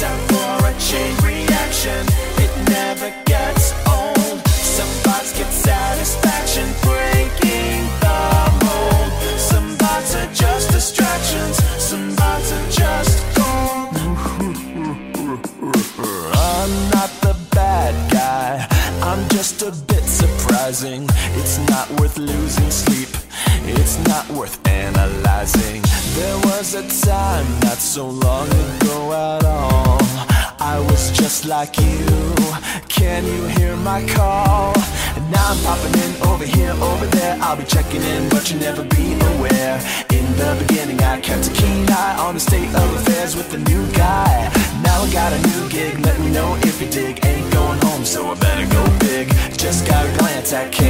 time for a chain reaction. It never gets old. Some get satisfaction breaking. Some are just distractions. Some are just. I'm not the bad guy. I'm just a bit surprising. It's not worth losing sleep. It's not worth analyzing. There was a time not so long ago at all. I was just like you. Can you hear my call? Now I'm popping in over here, over there. I'll be checking in, but you'll never be aware. In the beginning, I kept a keen eye on the state of affairs with the new guy. Now I got a new gig. Let me know if you dig. Ain't going home, so I better go big. Just got a glance at Kim.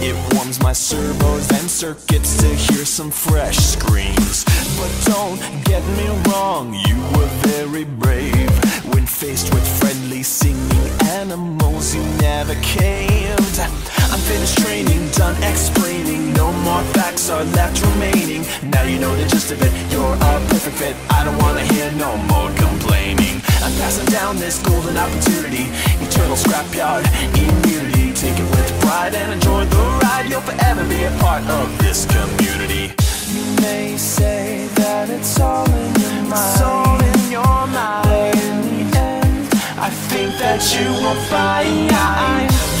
It warms my servos and circuits to hear some fresh screams. But don't get me wrong, you were very brave. When faced with friendly singing animals, you never caved. I'm finished training, done explaining. No more facts are left remaining. Now you know the gist of it, you're a perfect fit. I don't wanna hear no more complaining. I'm passing down this golden opportunity. Eternal scrapyard immunity. be a part of this community. You may say that it's all in your mind. It's all in your mind. But in the end, I think that you will find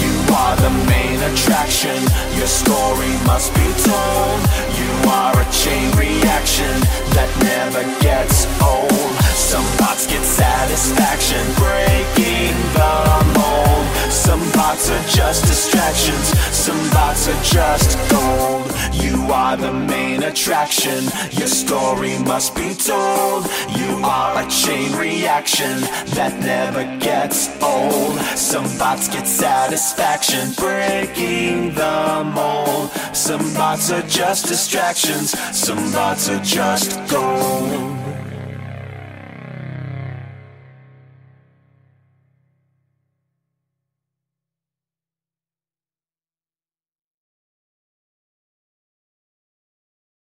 you are the main attraction. Your story must be told. You are a chain reaction that never gets old. Some bots get satisfaction breaking the mold. Some bots are just distractions some bots are just gold. You are the main attraction. Your story must be told. You are a chain reaction That never gets old. Some bots get satisfaction Breaking the mold. Some bots are just distractions. Some bots are just gold.